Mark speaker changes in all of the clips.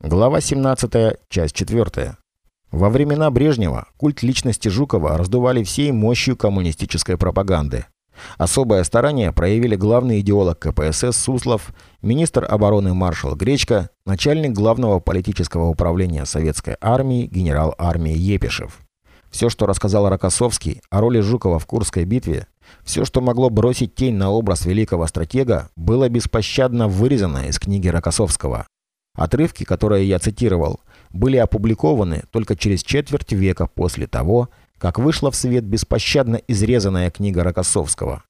Speaker 1: Глава 17, часть 4. Во времена Брежнева культ личности Жукова раздували всей мощью коммунистической пропаганды. Особое старание проявили главный идеолог КПСС Суслов, министр обороны маршал Гречко, начальник главного политического управления советской армии генерал армии Епишев. Все, что рассказал Рокоссовский о роли Жукова в Курской битве, все, что могло бросить тень на образ великого стратега, было беспощадно вырезано из книги Рокоссовского. Отрывки, которые я цитировал, были опубликованы только через четверть века после того, как вышла в свет беспощадно изрезанная книга Рокоссовского.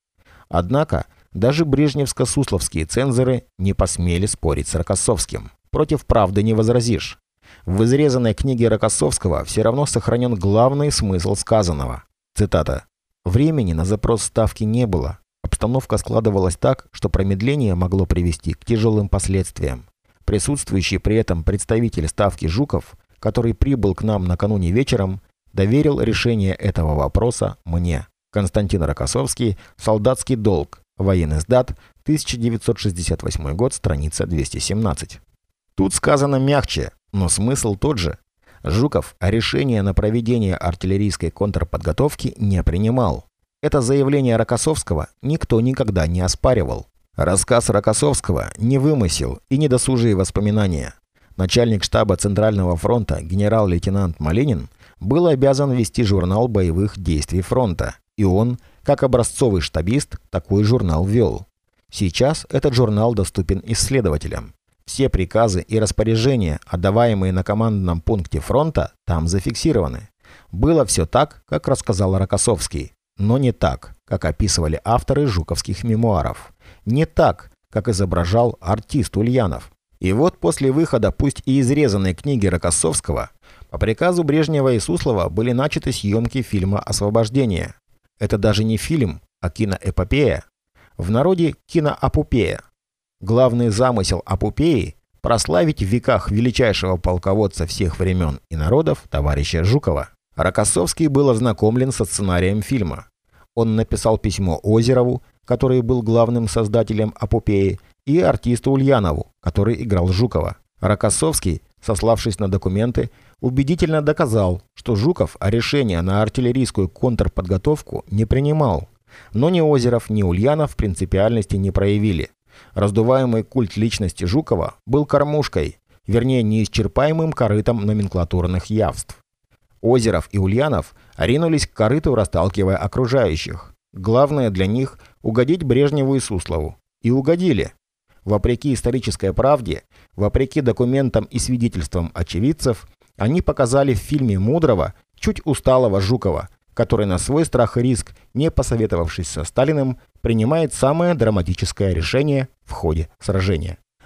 Speaker 1: Однако даже брежневско-сусловские цензоры не посмели спорить с Рокоссовским. Против правды не возразишь. В изрезанной книге Рокоссовского все равно сохранен главный смысл сказанного. Цитата. «Времени на запрос ставки не было. Обстановка складывалась так, что промедление могло привести к тяжелым последствиям. Присутствующий при этом представитель ставки Жуков, который прибыл к нам накануне вечером, доверил решение этого вопроса мне. Константин Рокоссовский, «Солдатский долг», военный сдат, 1968 год, страница 217. Тут сказано мягче, но смысл тот же. Жуков решение на проведение артиллерийской контрподготовки не принимал. Это заявление Рокоссовского никто никогда не оспаривал. Рассказ Рокоссовского не вымысел и недосужие воспоминания. Начальник штаба Центрального фронта генерал-лейтенант Малинин был обязан вести журнал боевых действий фронта, и он, как образцовый штабист, такой журнал вел. Сейчас этот журнал доступен исследователям. Все приказы и распоряжения, отдаваемые на командном пункте фронта, там зафиксированы. Было все так, как рассказал Рокоссовский, но не так, как описывали авторы жуковских мемуаров не так, как изображал артист Ульянов. И вот после выхода пусть и изрезанной книги Рокоссовского, по приказу Брежнева и Суслова были начаты съемки фильма «Освобождение». Это даже не фильм, а киноэпопея. В народе киноапупея. Главный замысел апупеи – прославить в веках величайшего полководца всех времен и народов товарища Жукова. Рокоссовский был ознакомлен со сценарием фильма. Он написал письмо Озерову, который был главным создателем «Апупеи», и артисту Ульянову, который играл Жукова. Рокоссовский, сославшись на документы, убедительно доказал, что Жуков решение на артиллерийскую контрподготовку не принимал. Но ни Озеров, ни Ульянов принципиальности не проявили. Раздуваемый культ личности Жукова был кормушкой, вернее неисчерпаемым корытом номенклатурных явств. Озеров и Ульянов ринулись к корыту, расталкивая окружающих. Главное для них – угодить Брежневу и Суслову. И угодили. Вопреки исторической правде, вопреки документам и свидетельствам очевидцев, они показали в фильме мудрого, чуть усталого Жукова, который на свой страх и риск, не посоветовавшись со Сталиным, принимает самое драматическое решение в ходе сражения.